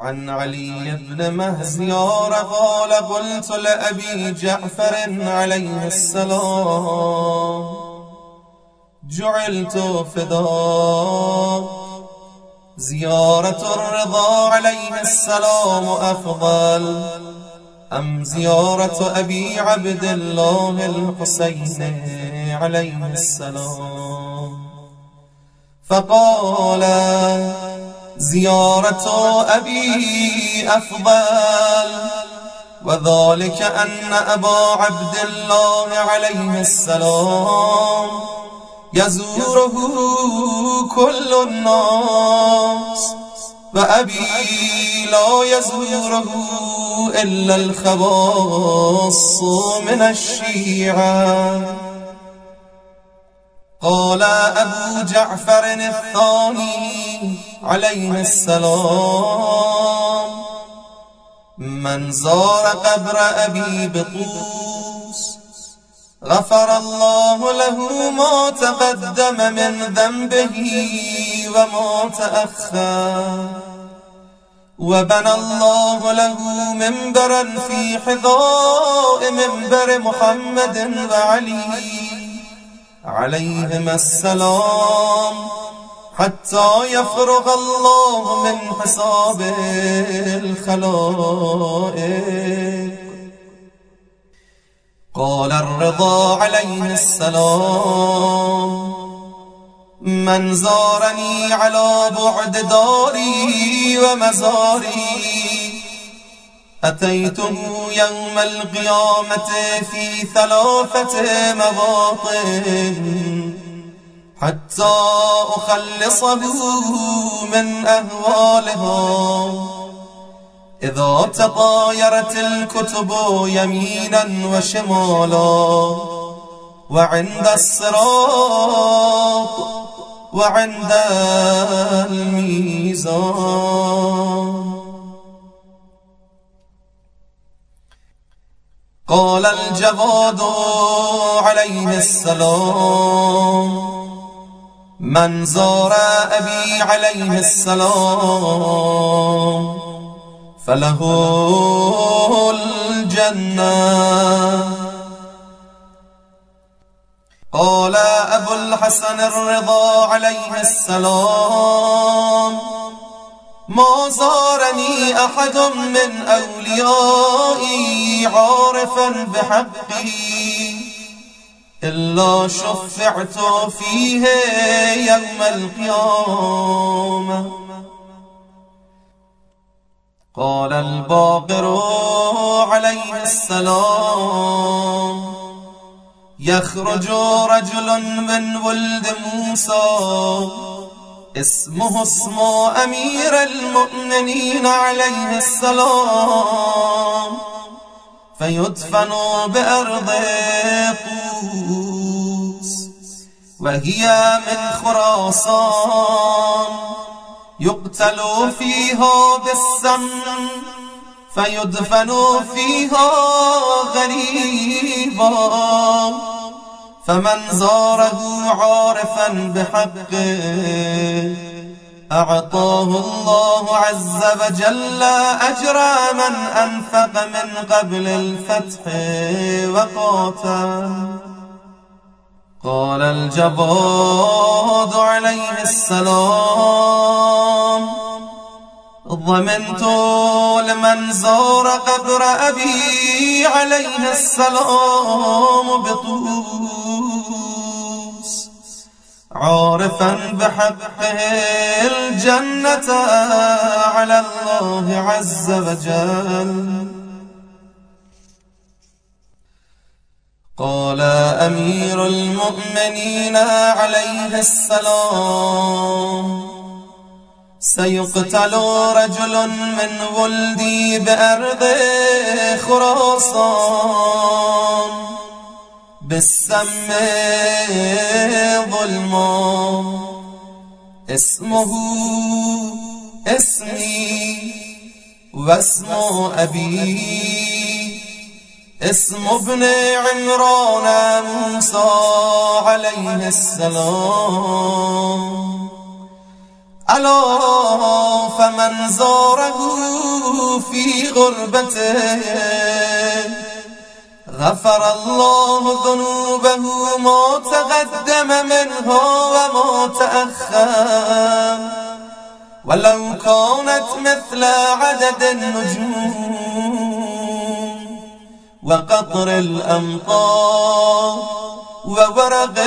عن علي بن مهزيار قال قلت لأبي جعفر عليه السلام. جعلت فداك زيارة الرضا عليه السلام أفضل. أم زيارة أبي عبد الله الحسين عليه السلام؟ فقال زيارة أبي أفضل. وذلك أن أبا عبد الله عليه السلام يزوره كل الناس وأبي لا يزوره إلا الخواص من الشيعة. قال أبو جعفر الثاني عليه السلام من زار قبر أبي بطوس غفر الله له ما تقدم من ذنبه وما تأخر وبنى الله له منبرا في حذاء منبر محمد وعلي. عليهما السلام حتى يفرغ الله من حساب الخلائق. قال الرضا عليه السلام من زارني على بعد داري ومزاري أتيته يوم القيامة في ثلاثة مواطن حتى أخلصه من أهوالها. إذا تطايرت الكتب يمينا وشمالا وعند الصراط وعند الميزان. قال الجواد عليه السلام من زار أبي عليه السلام فله الجنة. قال أبو الحسن الرضا عليه السلام ما زارني أحد من أوليائي عارفا بحقي إلا شفعت فيه يوم القيامة. قال الباقر عليه السلام يخرج رجل من ولد موسى اسمه اسم أمير المؤمنين عليه السلام. فيدفن بأرض طوس وهي من خراسان. يقتل فيها بالسم فيدفن فيها غريبا. فمن زاره عارفا بحقه أعطاه الله عز وجل أجر من أنفق من قبل الفتح وقاتل. قال الجباد عليه السلام ضمنت لمن زار قبر أبي عليه السلام بطوس عارفا بحقه الجنة على الله عز وجل. قال أمير المؤمنين عليه السلام سيقتل رجل من ولدي بأرض خراسان. بالسم ظلما اسمه اسمي واسم أبي. اسم ابن عمران موسى عليه السلام. ألا فمن زاره في غربته غفر الله ذنوبه ما تقدم منها وما تأخر ولو كانت مثل عدد النجوم وقطر الأمطار وورق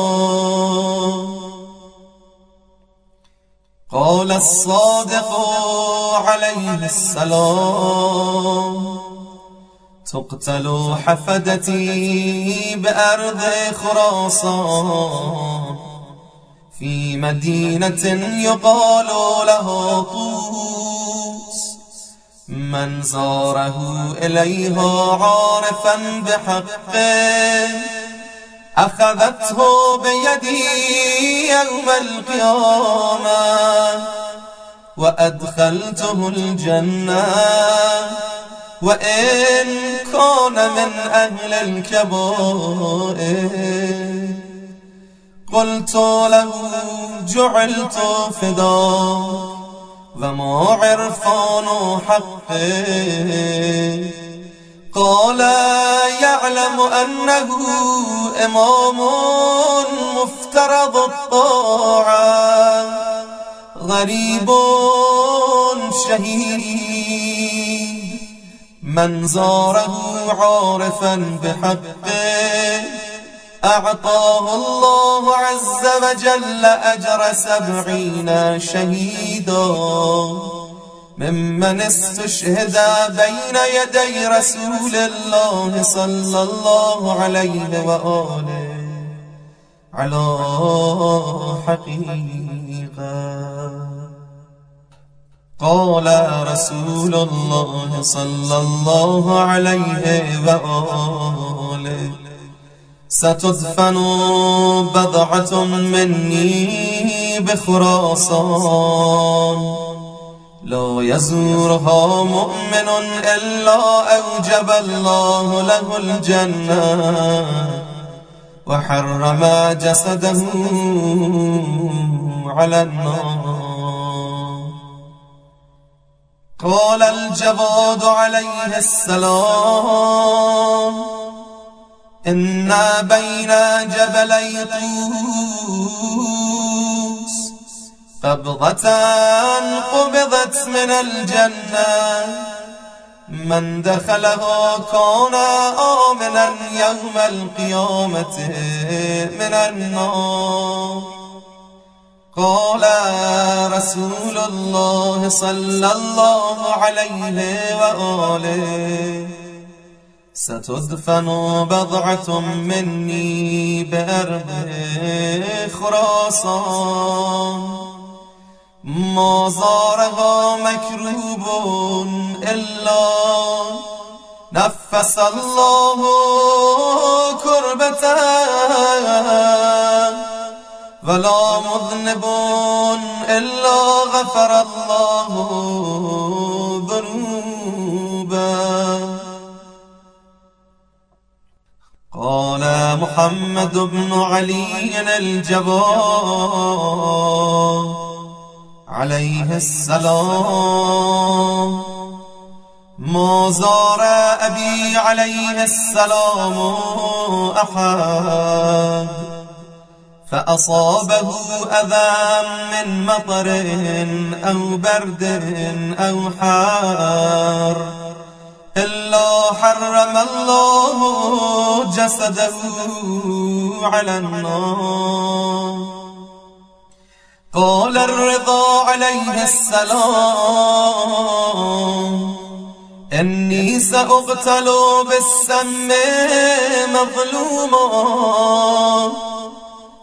الأشجار. قال الصادق عليه السلام تقتل حفدتي بأرض خراسان. في مدينة يقال له طوس من زاره إليها عارفا بحقه أخذته بيدي يوم القيامة. وأدخلته الجنة. وإن كان من أهل الكبائر قلت له جعلت فداك وما عرفان حقه. قال يعلم أنه إمام مفترض الطاعة. غريب شهيد. من زاره عارفا بحقه أعطاه الله عز وجل أجر سبعين شهيدا. ممن استشهد بين يدي رسول الله صلى الله عليه وآله على حقيقة. قال رسول الله صلى الله عليه وآله ستدفن بضعة مني بخراسان لا يزورها مؤمن إلا أوجب الله له الجنة وحرم جسده على النار. قال الجواد عليه السلام إنا بين جبلي طوس قبضة قبضت من الجنة من دخلها كان آمنا يوم القيامة من النار قال رسول الله صلى الله عليه وآله ستدفن بضعة مني بأرض خراسان. ما زارها مكروب إلا نفس الله كربته ولا مذنب إلا غفر الله ذنوبا. قال محمد بن علي الجبار عليه السلام ما زار أبي عليه السلام أحد. فأصابه أذى من مطر أو برد أو حار إلا حرم الله جسده على النار. قال الرضا عليه السلام إني سأقتل بالسم مظلوما.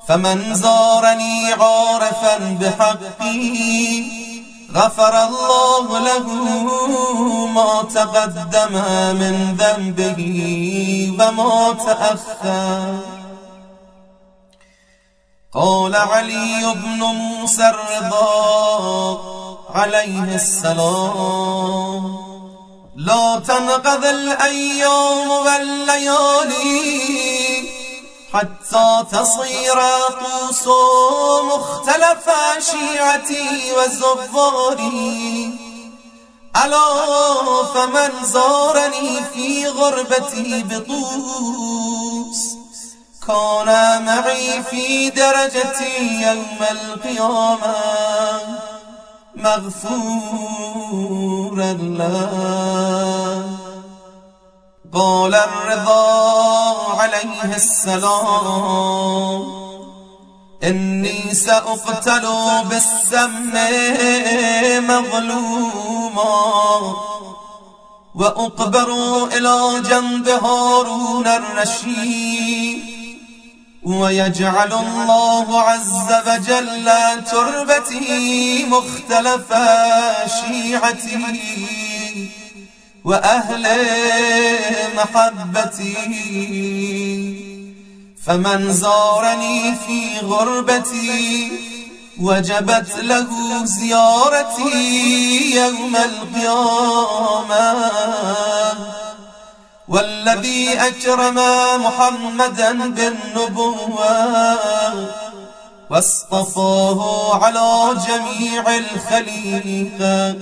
فمن زارني عارفا بحقي غفر الله له ما تقدم من ذنبه وما تأخر. قال علي بن موسى الرضا عليه السلام لا تنقض الأيام والليالي حتى تصير طوس مختلف شيعتي وزباري ألا فمن زارني في غربتي بطوس. كان معي في درجتي يوم القيامة مغفورا له. قال الرضا عليه السلام. إني سأقتل بالسم مظلوما. وأقبر إلى جنب هارون الرشيد. ويجعل الله عز وجل تربتي مختلف شيعتي. وأهل محبتي. فمن زارني في غربتي وجبت له زيارتي يوم القيامة. والذي أكرم محمدا بالنبوة واصطفاه على جميع الخليقة.